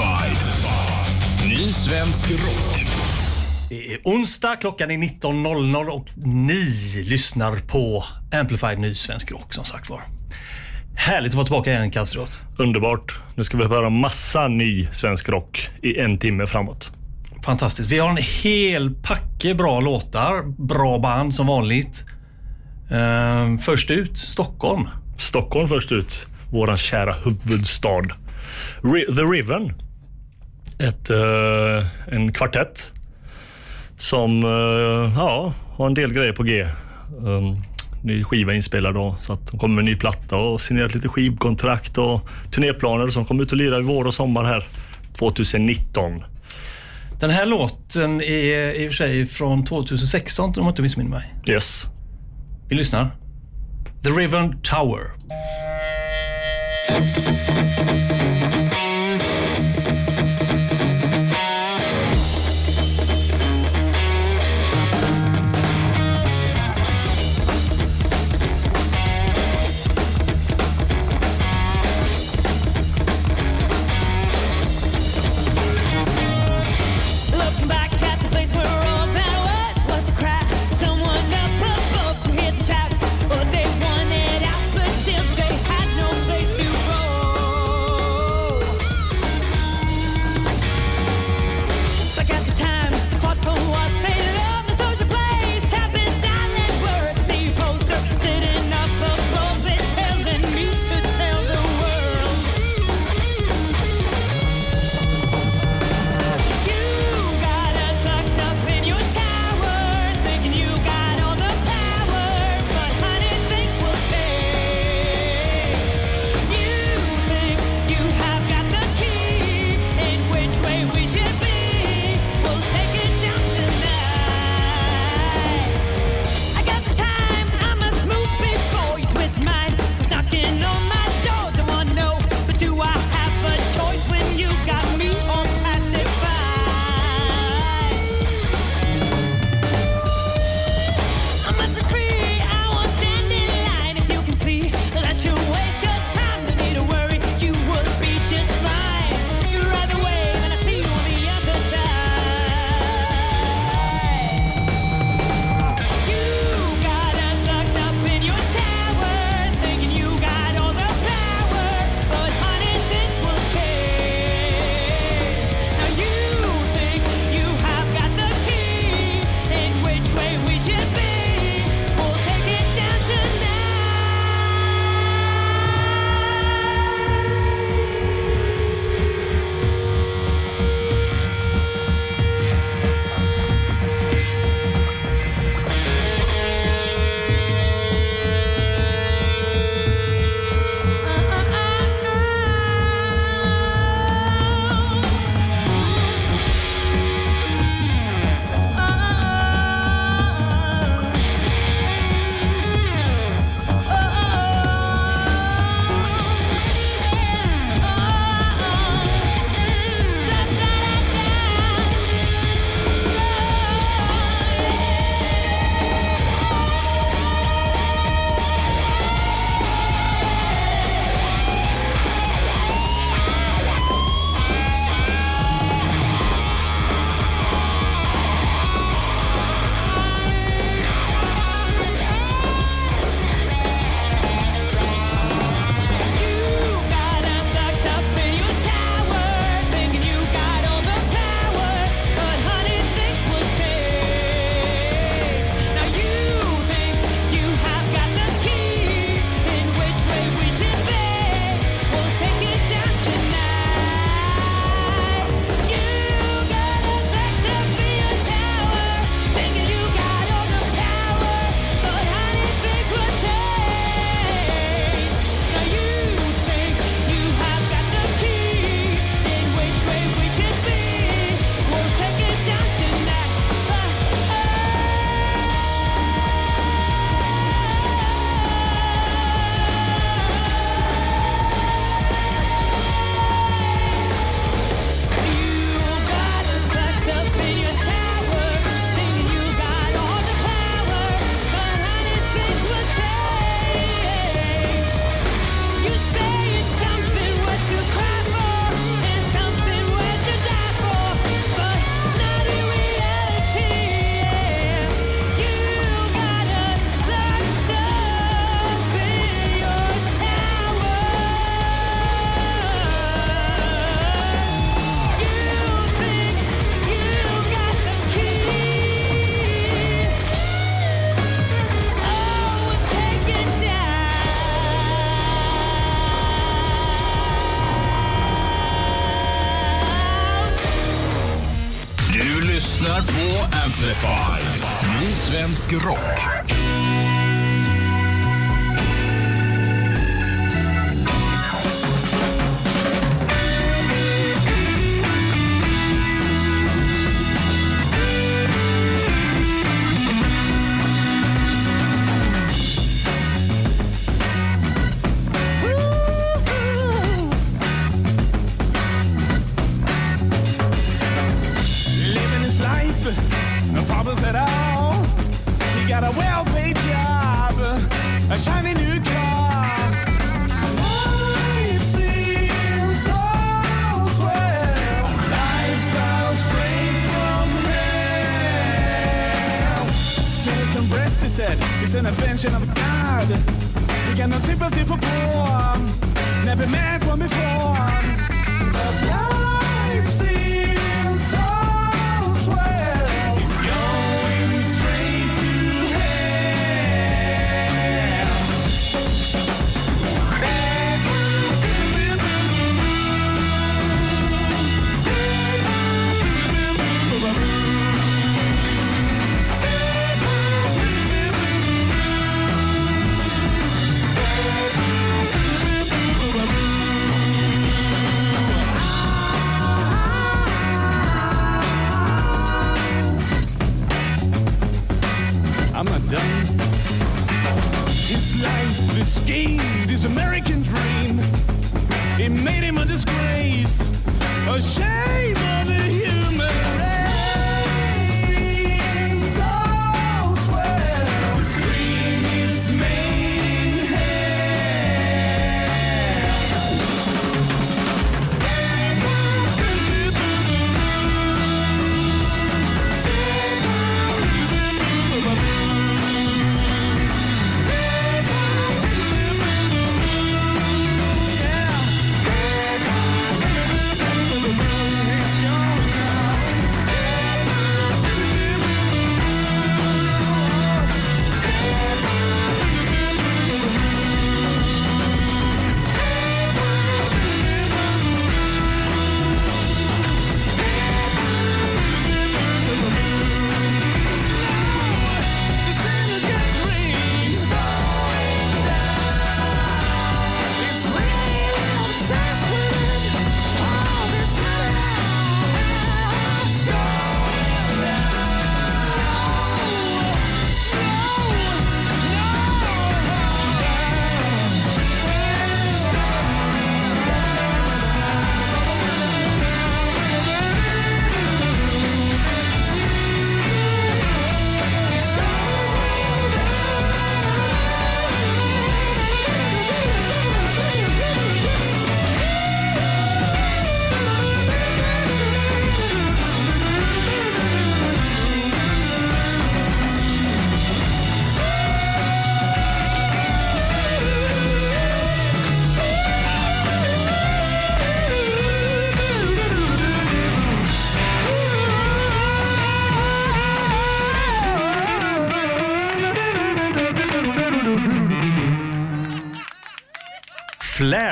Amplified. Ny svensk rock. Det är onsdag, klockan är 19.00 och ni lyssnar på Amplified Ny Svensk Rock som sagt var. Härligt att vara tillbaka igen Kastrup. Underbart. Nu ska vi höra massa ny svensk rock i en timme framåt. Fantastiskt. Vi har en hel packe bra låtar, bra band som vanligt. Ehm, först ut, Stockholm. Stockholm först ut. Våran kära huvudstad. Ri- The Riven. Ett, eh, en kvartett som eh, ja, har en del grejer på G. Um, ny skiva inspelad då, så att de kommer med en ny platta och signerat lite skivkontrakt och turnéplaner som kommer ut och lirar i vår och sommar här 2019. Den här låten är i och för sig från 2016 om jag inte missminner mig. Yes. Vi lyssnar. The Riven Tower. Svensk rock. He said, is an invention of God. He got no sympathy for poor, never met one before. But life life, this game, this American dream, it made him a disgrace, a shame of the human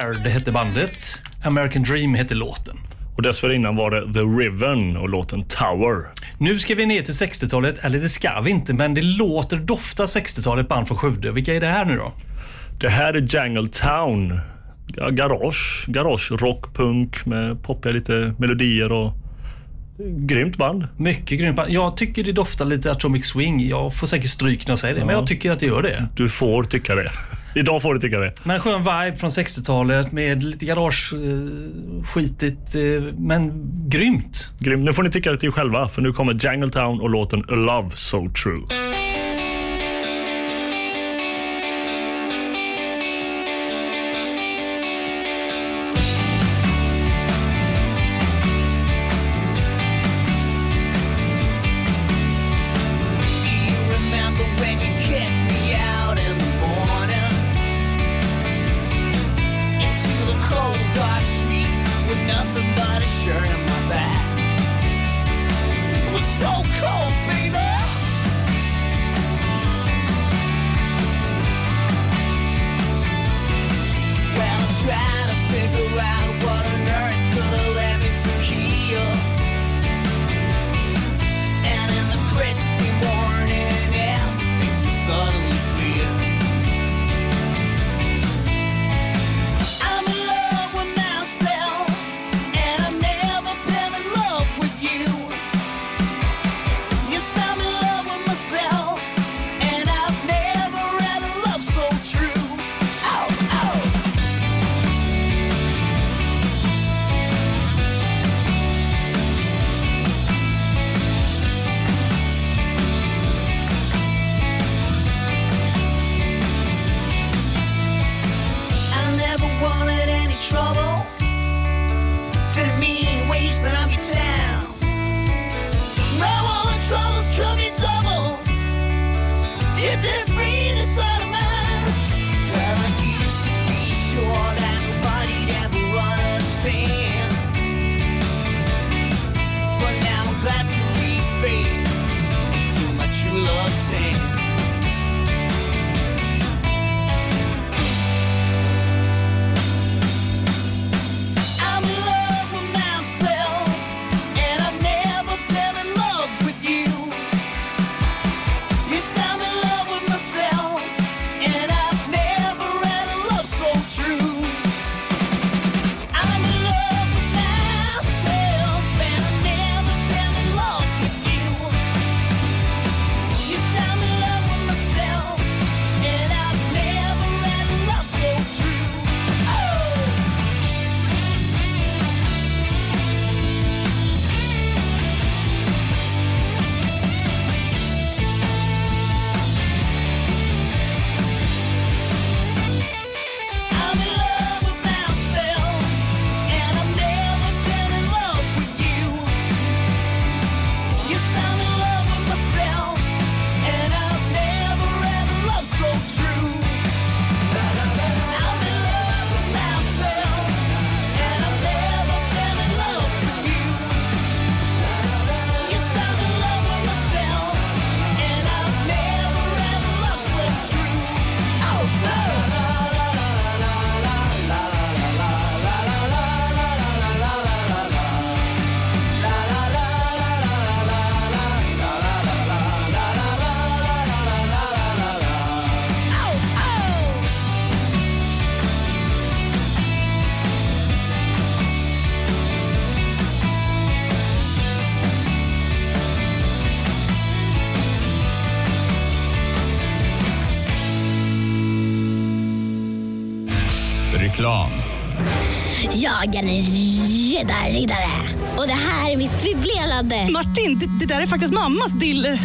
Flared hette bandet. American Dream hette låten. Och dessförinnan var det The Riven och låten Tower. Nu ska vi ner till 60-talet, eller det ska vi inte, men det låter dofta 60-talet band från Skövde. Vilka är det här nu då? Det här är Jangle Town. Ja, garage, garage, rock, punk med poppiga lite melodier och grymt band. Mycket grymt band. Jag tycker det doftar lite Atomic Swing. Jag får säkert stryk när jag säger det, men jag tycker att det gör det. Du får tycka det. Idag får du tycka det. Men skön vibe från 60-talet med lite garage eh, eh, men grymt. Grymt. Nu får ni tycka det till er själva, för nu kommer Jangle Town och låten A Love So True. Jag en riddarriddare. Och det här är mitt bibblelade Martin, det, det där är faktiskt mammas dille.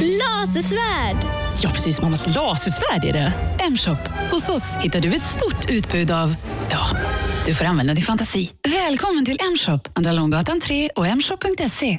lasersvärd. Ja, precis. Mammas lasersvärd är det. M-shop. Hos oss hittar du ett stort utbud av... Ja, du får använda din fantasi. Välkommen till M-shop. Andra Långgatan 3 och mshop.se.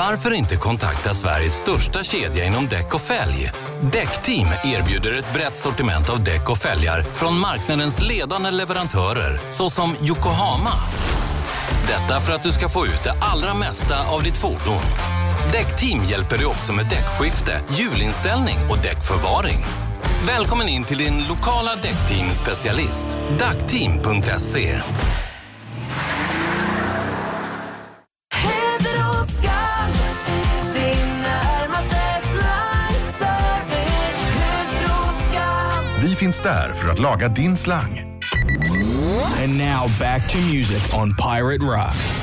Varför inte kontakta Sveriges största kedja inom däck och fälg? Däckteam erbjuder ett brett sortiment av däck och fälgar från marknadens ledande leverantörer såsom Yokohama. Detta för att du ska få ut det allra mesta av ditt fordon. Däckteam hjälper dig också med däckskifte, hjulinställning och däckförvaring. Välkommen in till din lokala däckteam-specialist. Dackteam.se Vi finns där för att laga din slang. And now back to music on Pirate Rock.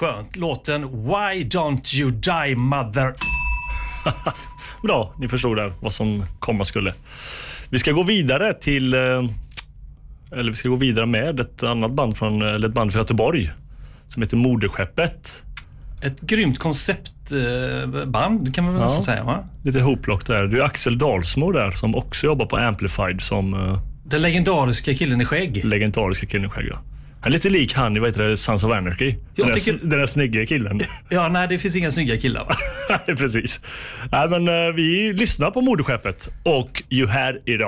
Skönt. Låten Why Don't You Die Mother. Bra, ni förstod där vad som komma skulle. Vi ska gå vidare till, eh, eller vi ska gå vidare med ett annat band från, eller ett band från Göteborg som heter Moderskeppet. Ett grymt konceptband kan man väl Ja. säga va? Lite hoplockt där. Det är Axel Dalsmo där som också jobbar på Amplified som eh, Den legendariska killen i skägg. legendariska killen i skägg. ja. Han är lite lik han i vad heter det, Sons of Anarchy. Den, Jag där, tycker- den där snygga killen. Ja, nej det finns inga snygga killar va? Nej, Precis. Nej, men, eh, vi lyssnar på Moderskeppet och You had it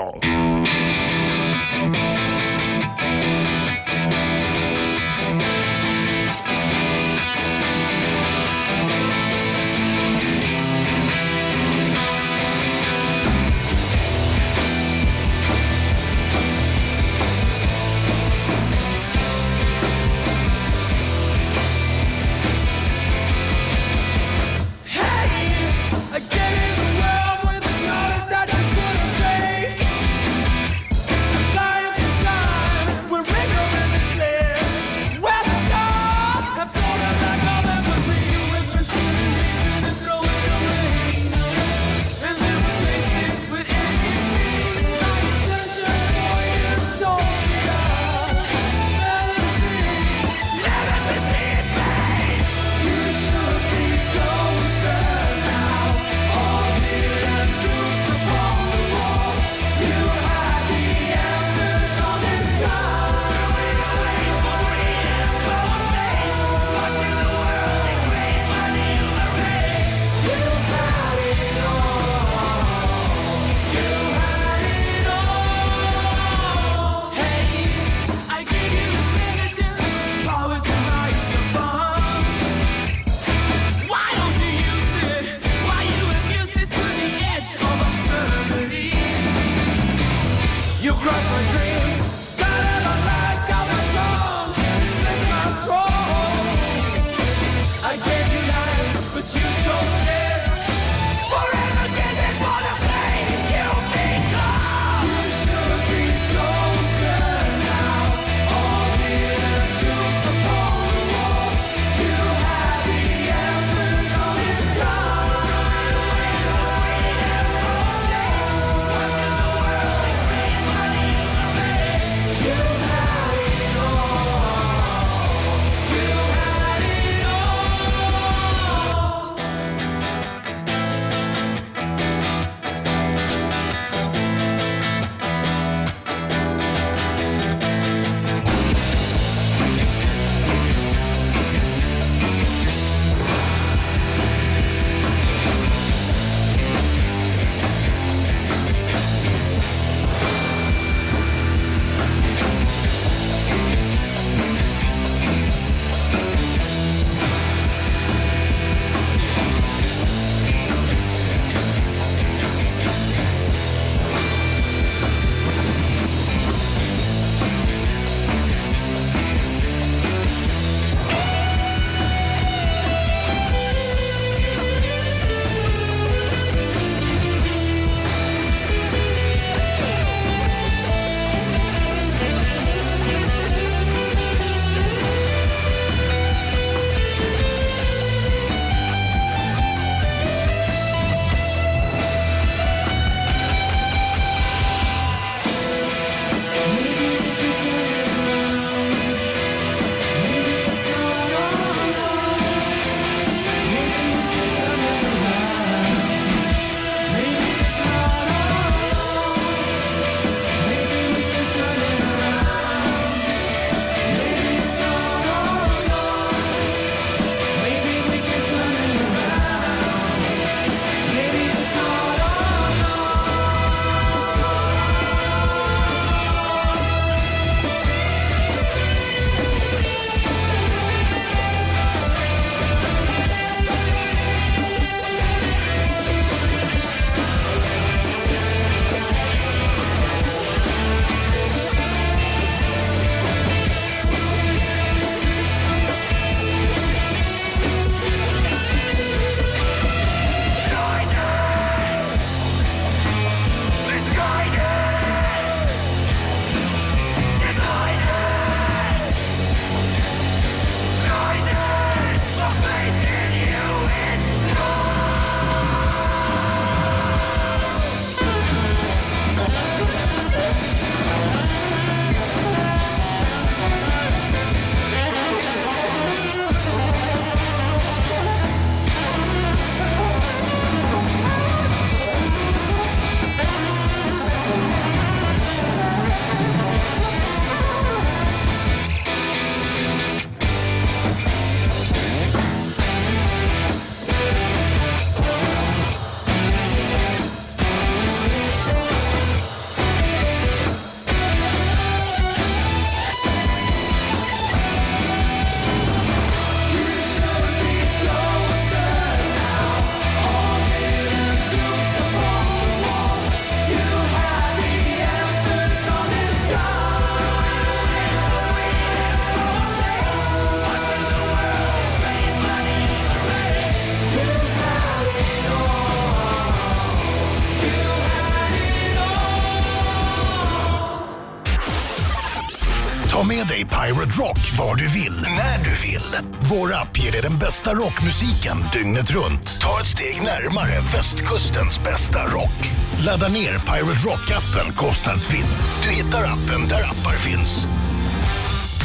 rock var du vill, när du vill. Vår app ger dig den bästa rockmusiken dygnet runt. Ta ett steg närmare västkustens bästa rock. Ladda ner Pirate Rock-appen kostnadsfritt. Du hittar appen där appar finns.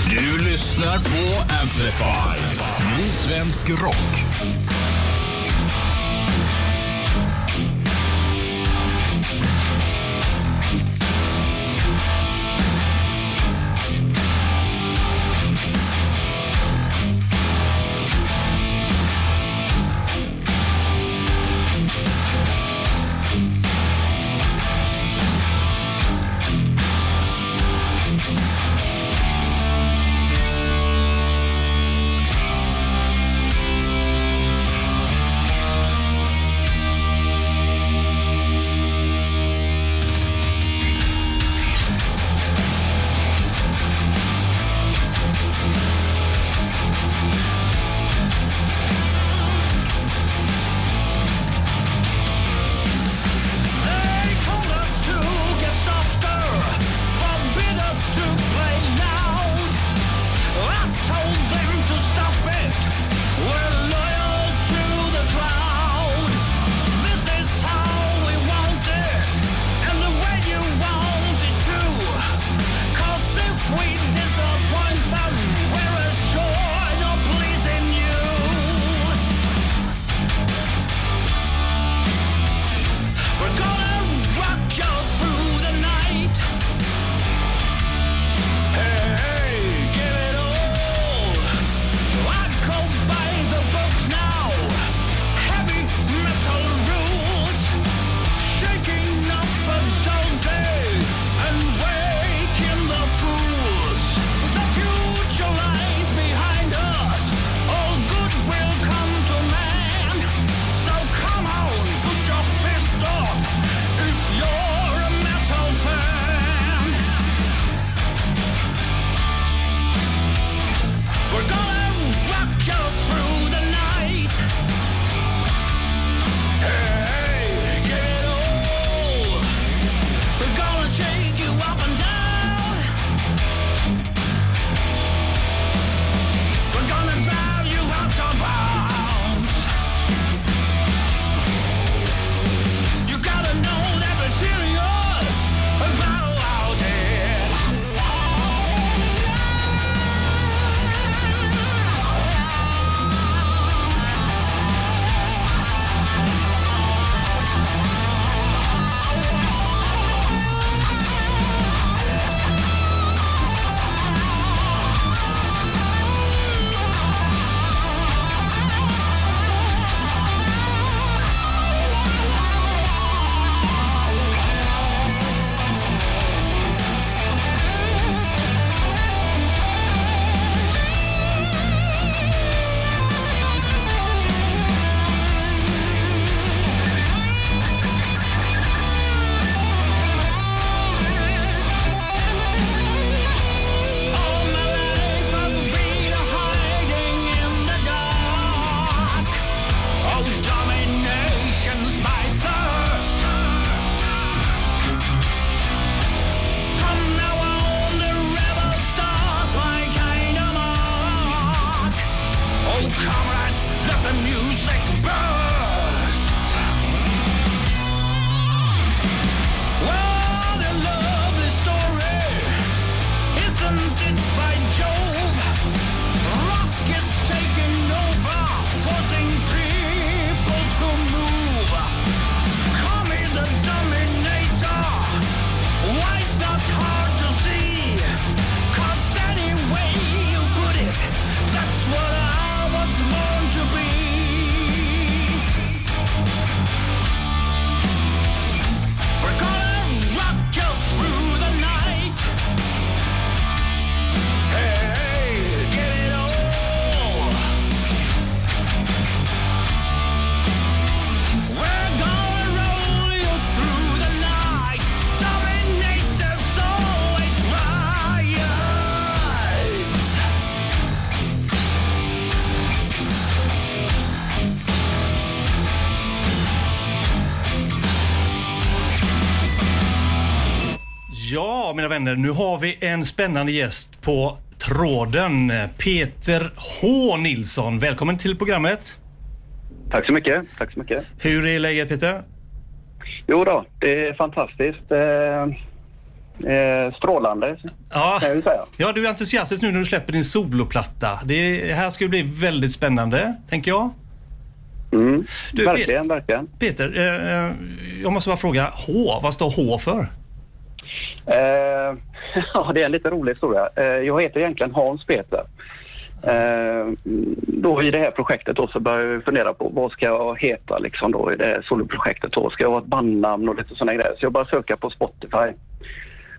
Du lyssnar på Amplify, ny svensk rock. vänner, nu har vi en spännande gäst på tråden. Peter H Nilsson, välkommen till programmet. Tack så mycket. Tack så mycket. Hur är läget Peter? Jo då, det är fantastiskt. Eh, eh, strålande, ja. kan jag säga. Ja, du är entusiastisk nu när du släpper din soloplatta. Det här ska ju bli väldigt spännande, tänker jag. Mm. Du, verkligen, Pe verkligen. Peter, eh, eh, jag måste bara fråga. H, vad står H för? Eh, ja, det är en lite rolig historia. Eh, jag heter egentligen Hans Peter. Eh, då I det här projektet då så började jag fundera på vad ska jag heta liksom då i det här soloprojektet. Då? Ska jag ha ett bandnamn och lite sådana grejer? Så jag började söka på Spotify.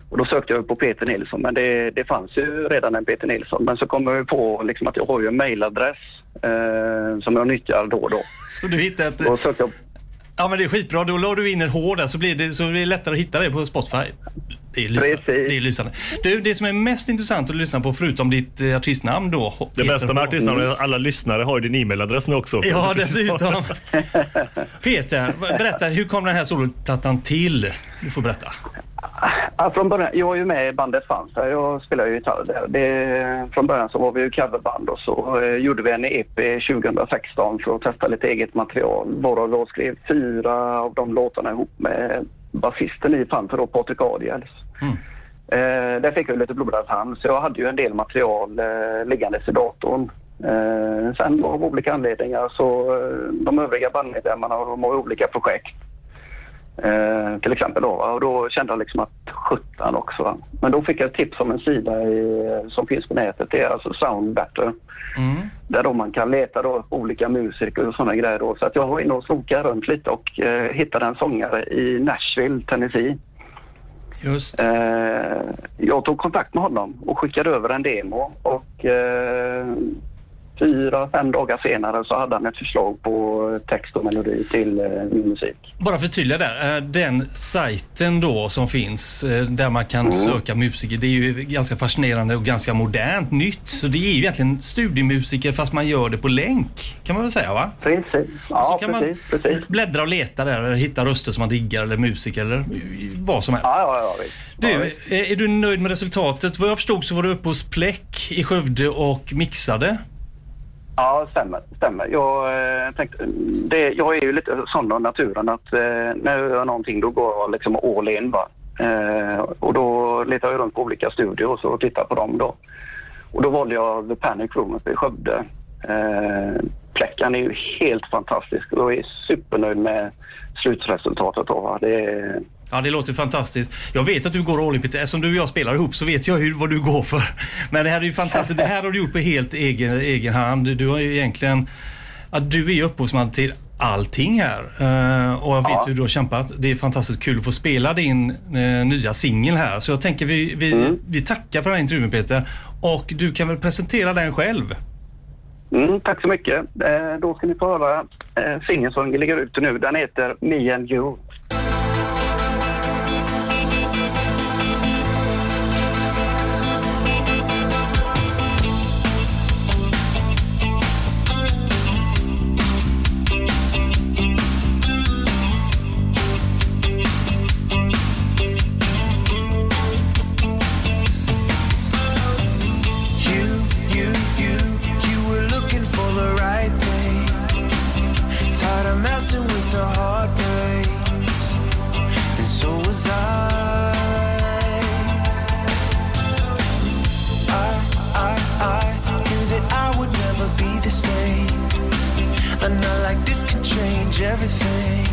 Och då sökte jag på Peter Nilsson, men det, det fanns ju redan en Peter Nilsson. Men så kom jag på liksom att jag har ju en mailadress eh, som jag nyttjar då och då. Så du hittade ett... Och sökte jag Ja men det är skitbra. Då la du in en H där så blir det, så blir det lättare att hitta det på Spotify. Det är lysande. Det är lysande. Du, det som är mest intressant att lyssna på förutom ditt eh, artistnamn då. Det bästa med artistnamnet är att alla lyssnare har din e-mailadress nu också. Ja, dessutom. Peter, berätta, hur kom den här soloplattan till? Du får berätta. Ja, från början, jag är ju med i bandet Fansa. Jag spelar ju gitarr där. Det, från början så var vi ju coverband och så eh, gjorde vi en EP 2016 för att testa lite eget material. Varav jag skrev fyra av de låtarna ihop med basisten i Fansa då, Patrik Adiels. Eh, där fick jag lite blodad hand så jag hade ju en del material eh, liggandes i datorn. Eh, sen av olika anledningar så eh, de övriga bandmedlemmarna de har olika projekt. Eh, till exempel då. Och då kände jag liksom att sjutton också. va. Men då fick jag ett tips om en sida i, som finns på nätet. Det är alltså Sound Better. Där då man kan leta då olika musiker och sådana grejer. Då. Så att jag var inne och slokade runt lite och eh, hittade en sångare i Nashville, Tennessee. Just. Eh, jag tog kontakt med honom och skickade över en demo och eh, fyra, fem dagar senare så hade han ett förslag på text och melodi till eh, min musik. Bara förtydliga där. eh, Den sajten då som finns eh, där man kan söka musiker, det är ju ganska fascinerande och ganska modernt, nytt. Så det är ju egentligen studiemusiker fast man gör det på länk, kan man väl säga va? Precis. Ja, så kan precis, man precis. bläddra och leta där och hitta röster som man diggar eller musiker eller vad som helst. Ja, ja, ja, visst. Du, Ja, eh, är du nöjd med resultatet? Vad jag förstod så var du uppe hos Pleck i Skövde och mixade. Ja, stämmer. stämmer. Jag, eh, tänkte, det, jag är ju lite sån av naturen att eh, när jag gör någonting då går jag liksom all in. Va? Eh, och då letar jag runt på olika studios och tittar på dem då. Och då valde jag The Panic Room uppe i Skövde. Eh, Pläckan är ju helt fantastisk och jag är supernöjd med slutresultatet. Då, va? Det är, Ja, det låter fantastiskt. Jag vet att du går all in Peter. Eftersom du och jag spelar ihop så vet jag hur, vad du går för. Men det här är ju fantastiskt. Det här har du gjort på helt egen, egen hand. Du har ju egentligen... Ja, du är ju upphovsman till allting här. Eh, och jag vet Ja. hur du har kämpat. Det är fantastiskt kul att få spela din eh, nya singel här. Så jag tänker vi, vi, vi tackar för den här intervjun Peter. Och du kan väl presentera den själv? Mm, tack så mycket. Eh, då ska ni få höra eh, singeln som ligger ute nu. Den heter Me and. You, everything.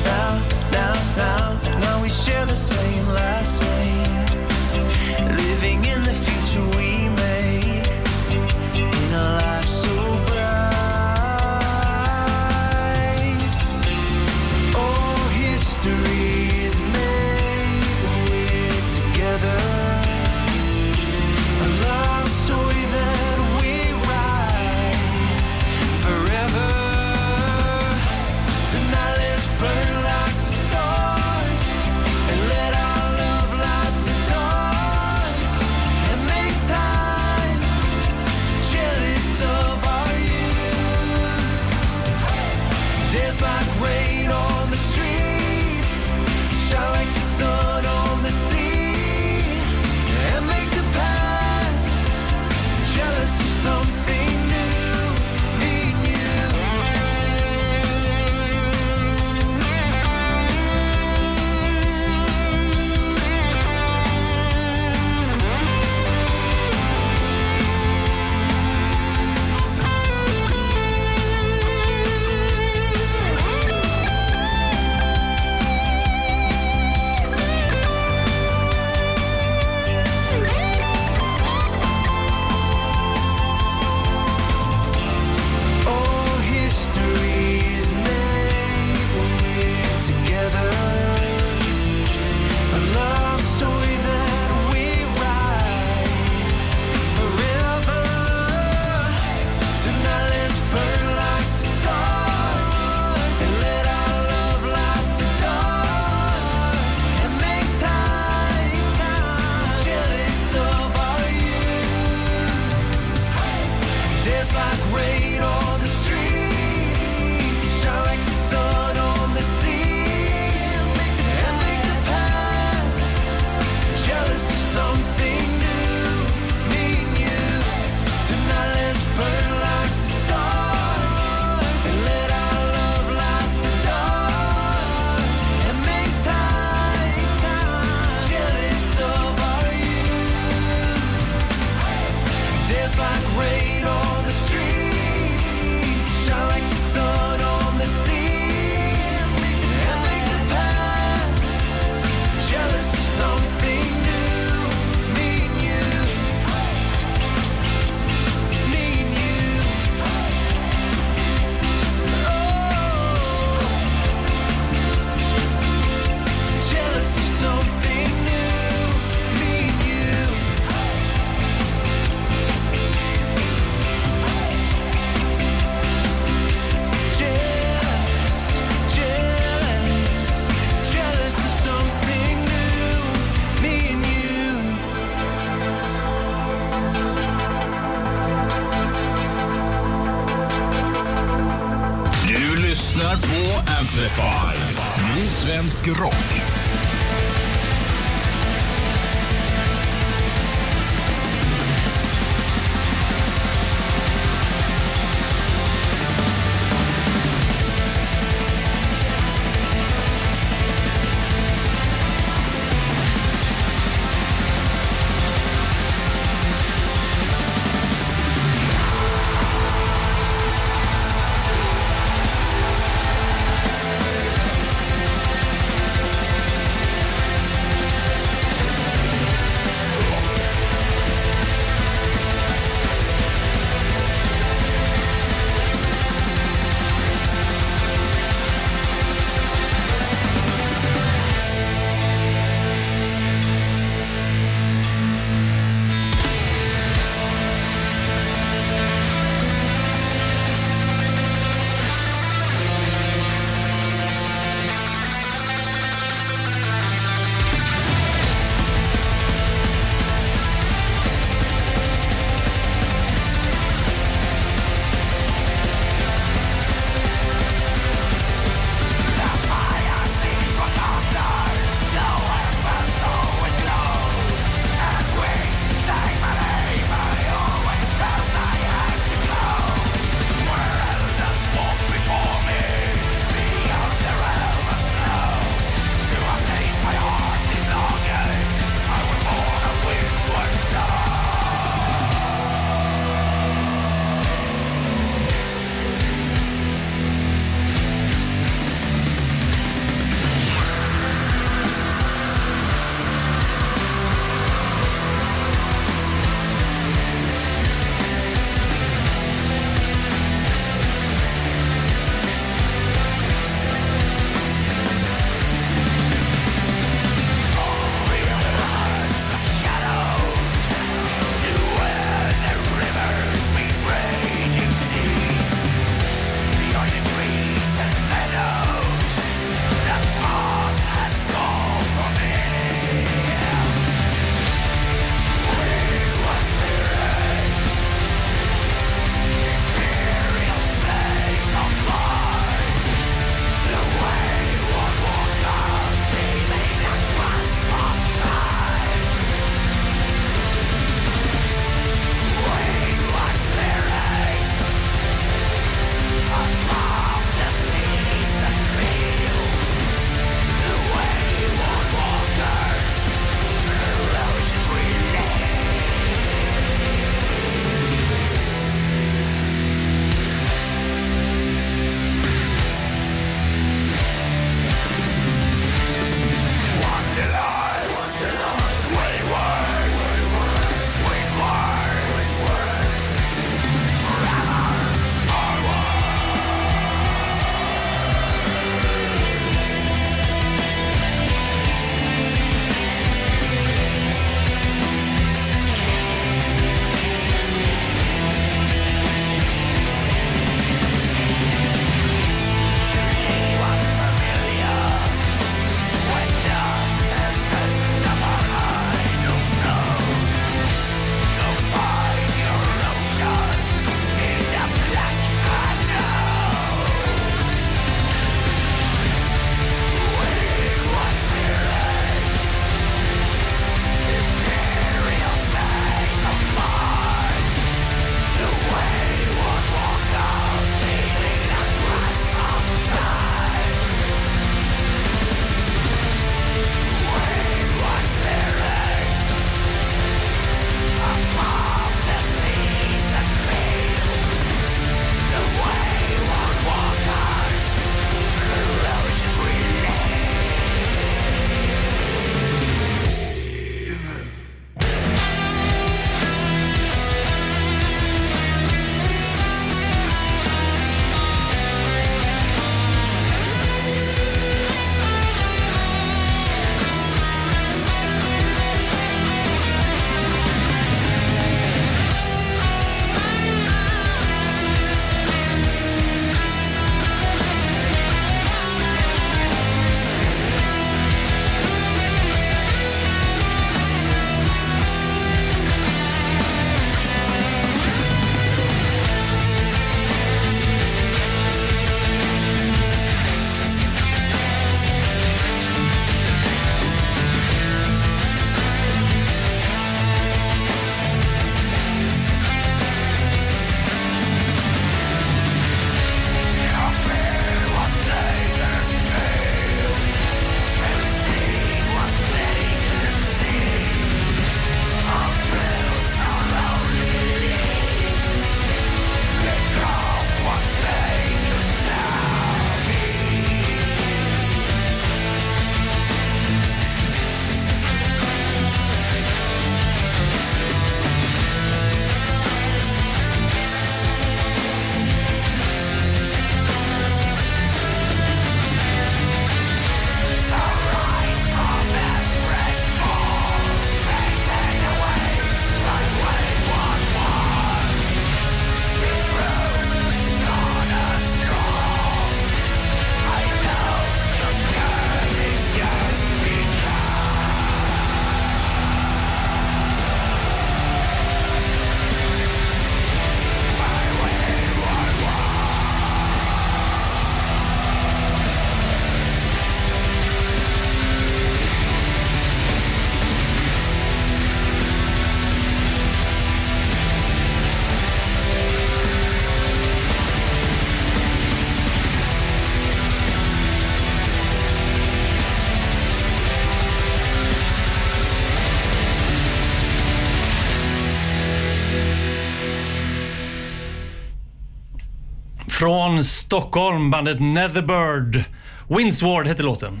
Stockholm, bandet Netherbird. Winsward hette låten.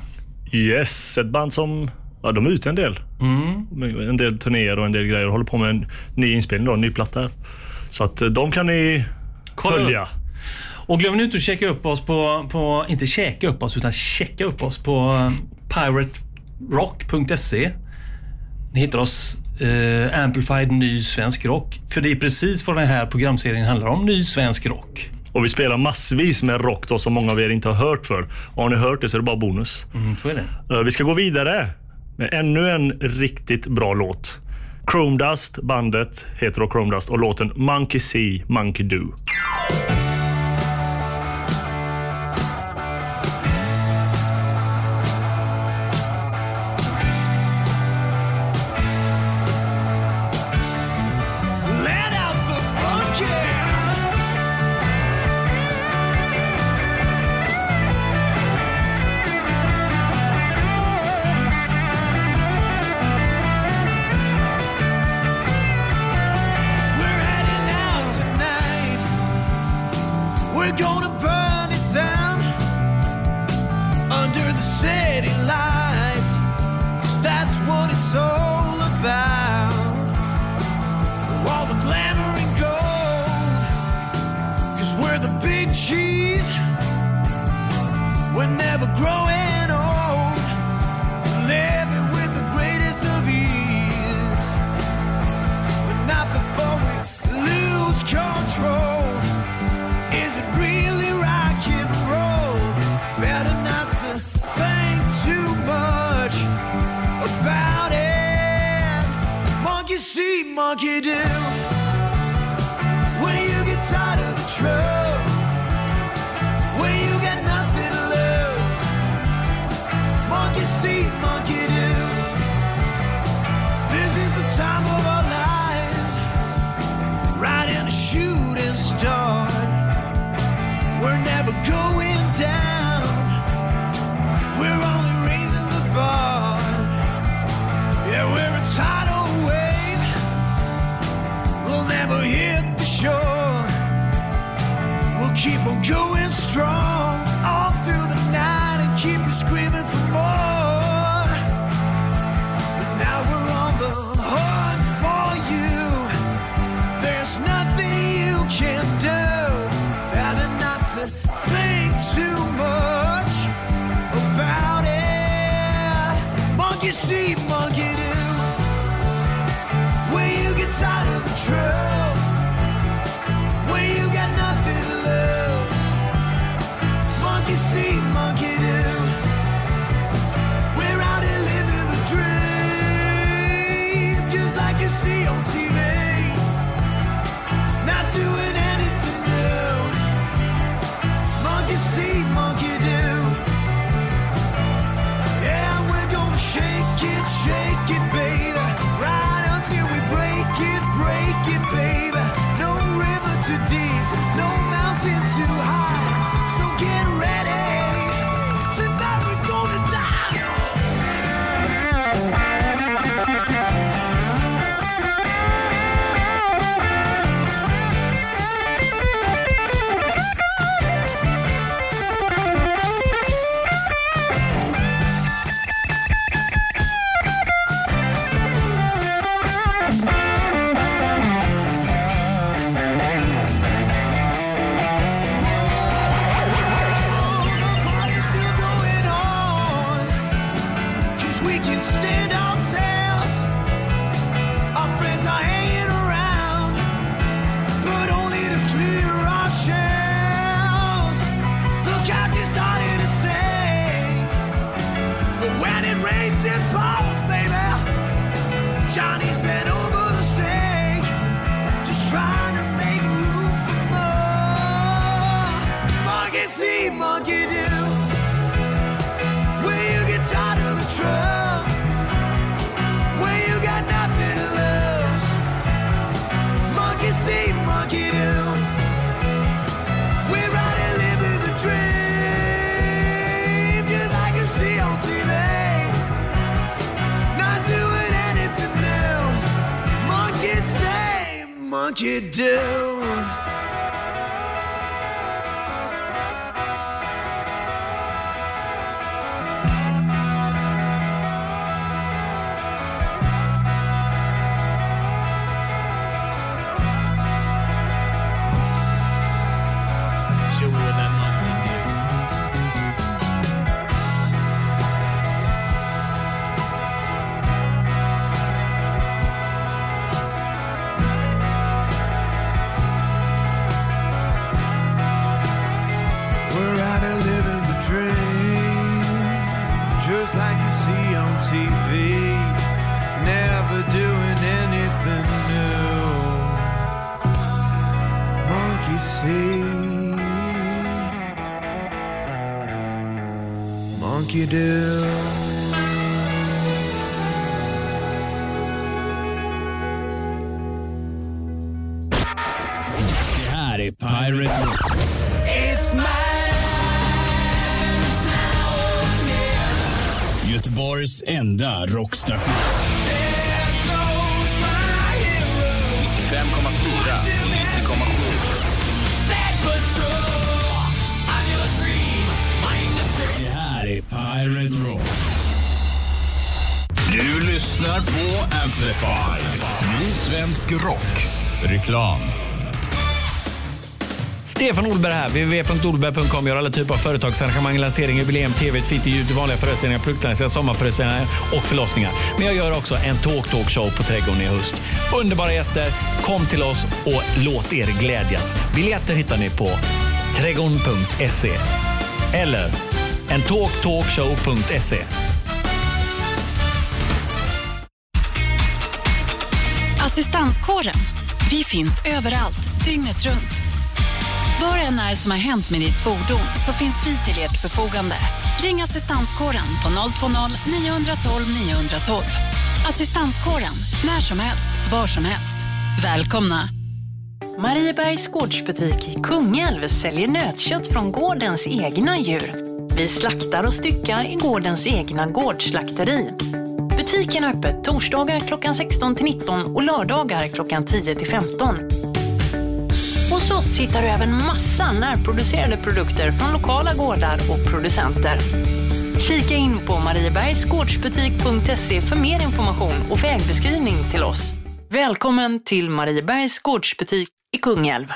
Yes, ett band som... Ja, de är ute en del. Mm. En del turnéer och en del grejer. Håller på med en ny inspelning, då, en ny platta. Så att eh, de kan ni Kolla. följa. Och glöm inte att checka upp oss på, på... Inte checka upp oss, utan checka upp oss på eh, piraterock.se. Ni hittar oss eh, Amplified Ny Svensk Rock. För det är precis vad den här programserien handlar om. Ny Svensk Rock. Och vi spelar massvis med rock då, som många av er inte har hört för. Och har ni hört det så är det bara bonus. Mm, är det. Eh, vi ska gå vidare med ännu en riktigt bra låt. Chrome Dust, bandet heter då Chrome Dust och låten Monkey See, Monkey Do. you do? Rockstation. Stefan Olberg här. www.olberg.com gör alla typer av företagsarrangemang, lansering, jubileum, tv, twitter, ljud, vanliga föreställningar, produktlanseringar, sommarföreställningar och förlossningar. Men jag gör också en talk talk show på Trädgården i höst. Underbara gäster. Kom till oss och låt er glädjas. Biljetter hittar ni på trädgården.se eller en talktalkshow.se. Assistanskåren. Vi finns överallt, dygnet runt. Vad det än är som har hänt med ditt fordon så finns vi till ert förfogande. Ring Assistanskåren på 020-912 912. Assistanskåren, när som helst, var som helst. Välkomna! Mariebergs gårdsbutik i Kungälv säljer nötkött från gårdens egna djur. Vi slaktar och styckar i gårdens egna gårdsslakteri. Butiken är öppet torsdagar klockan 16 till 19 och lördagar klockan 10 till 15. Hos oss hittar du även massa närproducerade produkter från lokala gårdar och producenter. Kika in på mariebergsgårdsbutik.se för mer information och vägbeskrivning till oss. Välkommen till Mariebergs gårdsbutik i Kungälv.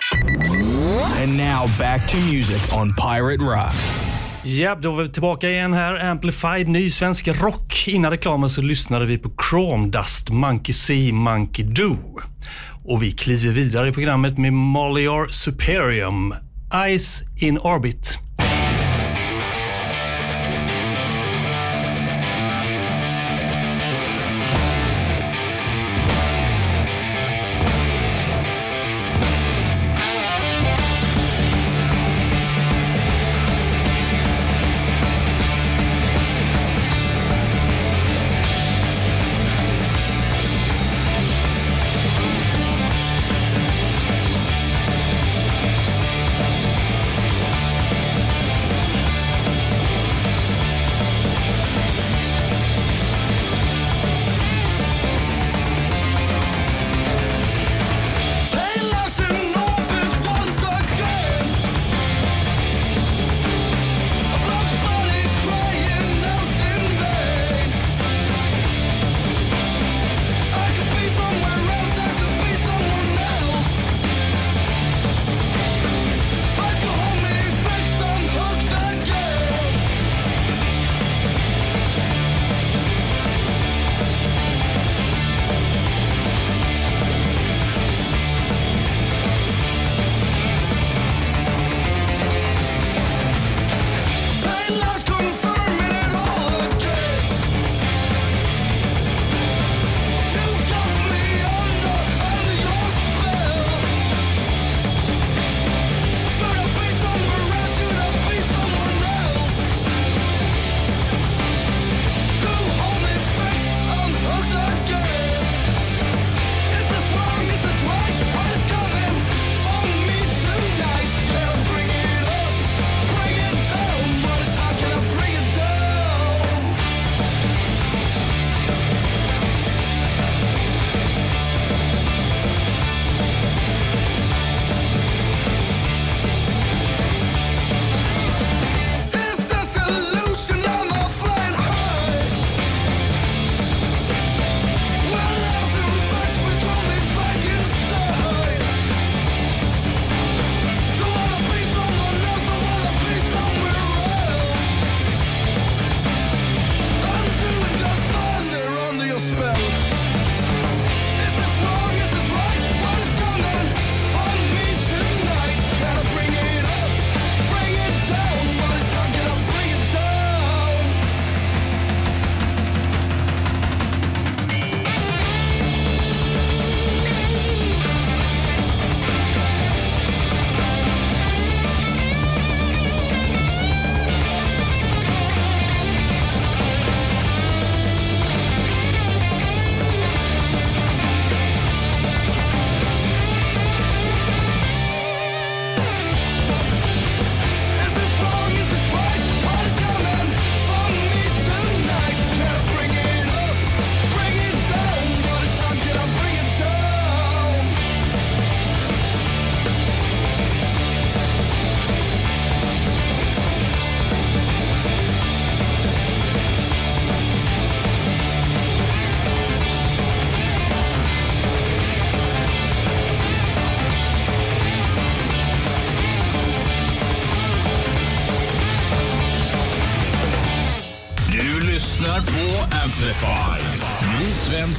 And now back to music on Pirate Rock. Ja, då var vi tillbaka igen här. Amplified, ny svensk rock. Innan reklamen så lyssnade vi på Chrome Dust, Monkey See, Monkey Do. Och vi kliver vidare i programmet med Mollior Superium, Ice in Orbit.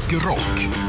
Svensk rock.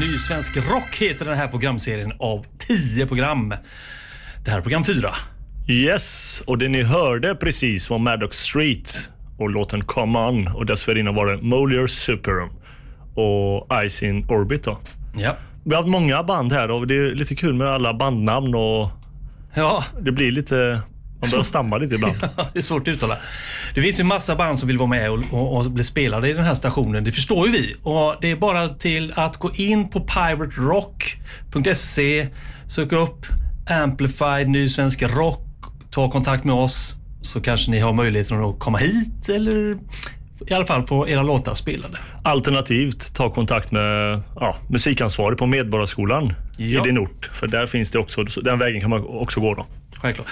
Ny svensk rock heter den här programserien av 10 program. Det här är program 4. Yes, och det ni hörde precis var Maddox Street och låten Come On och dessförinnan var det Molière Superum och Ice in Orbit. Då. Ja. Vi har haft många band här och det är lite kul med alla bandnamn och Ja. det blir lite... Man börjar stamma lite ibland. Ja, det är svårt att uttala. Det finns ju massa band som vill vara med och, och, och, bli spelade i den här stationen. Det förstår ju vi. Och det är bara till att gå in på piraterock.se, söka upp Amplified Ny Svensk Rock, ta kontakt med oss så kanske ni har möjligheten att komma hit eller i alla fall få era låtar spelade. Alternativt ta kontakt med ja, musikansvarig på Medborgarskolan ja. i din ort. För där finns det också, den vägen kan man också gå. då. Självklart.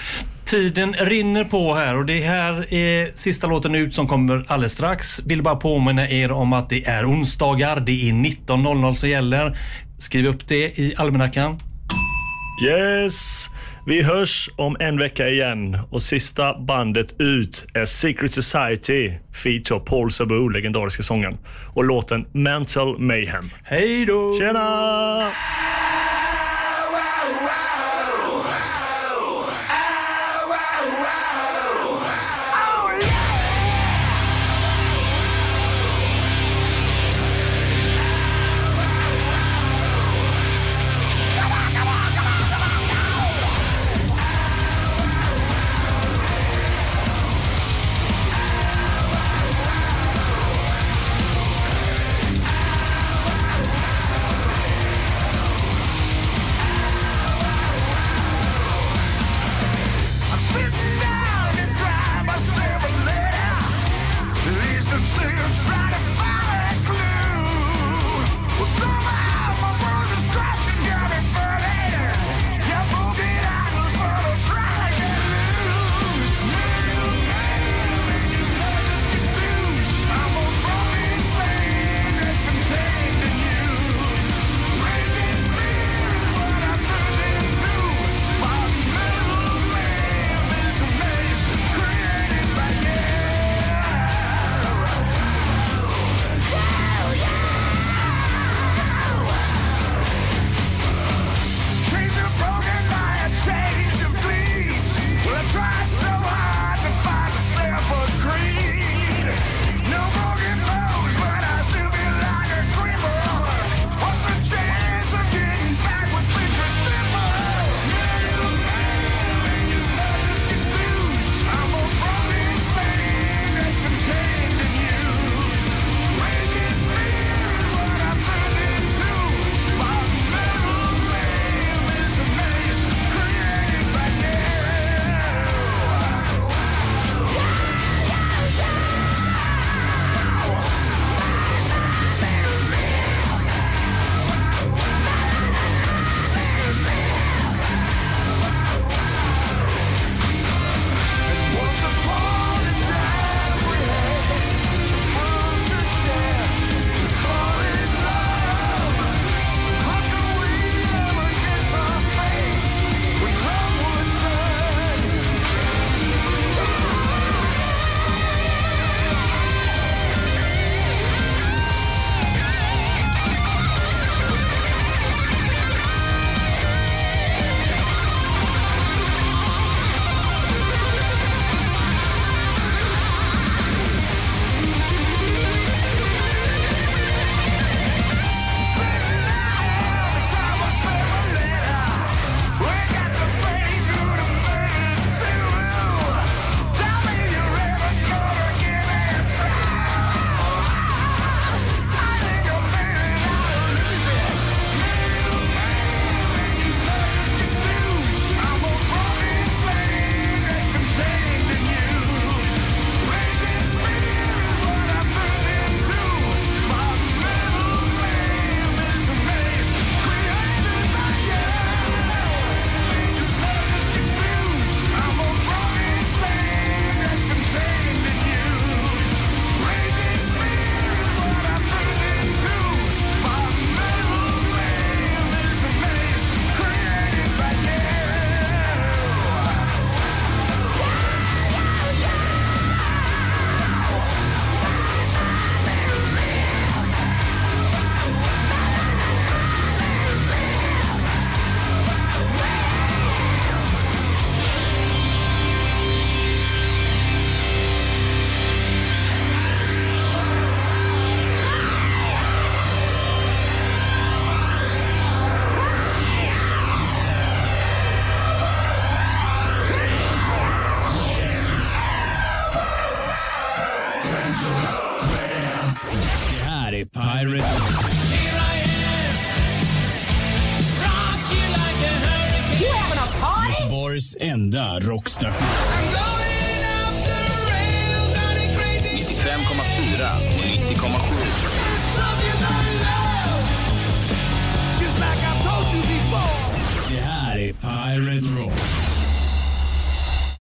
Tiden rinner på här och det här är sista låten ut som kommer alldeles strax. Vill bara påminna er om att det är onsdagar. Det är 19.00 som gäller. Skriv upp det i almanackan. Yes! Vi hörs om en vecka igen och sista bandet ut är Secret Society feature Paul Sabu, legendariska sången och låten Mental Mayhem. Hej då! Tjena!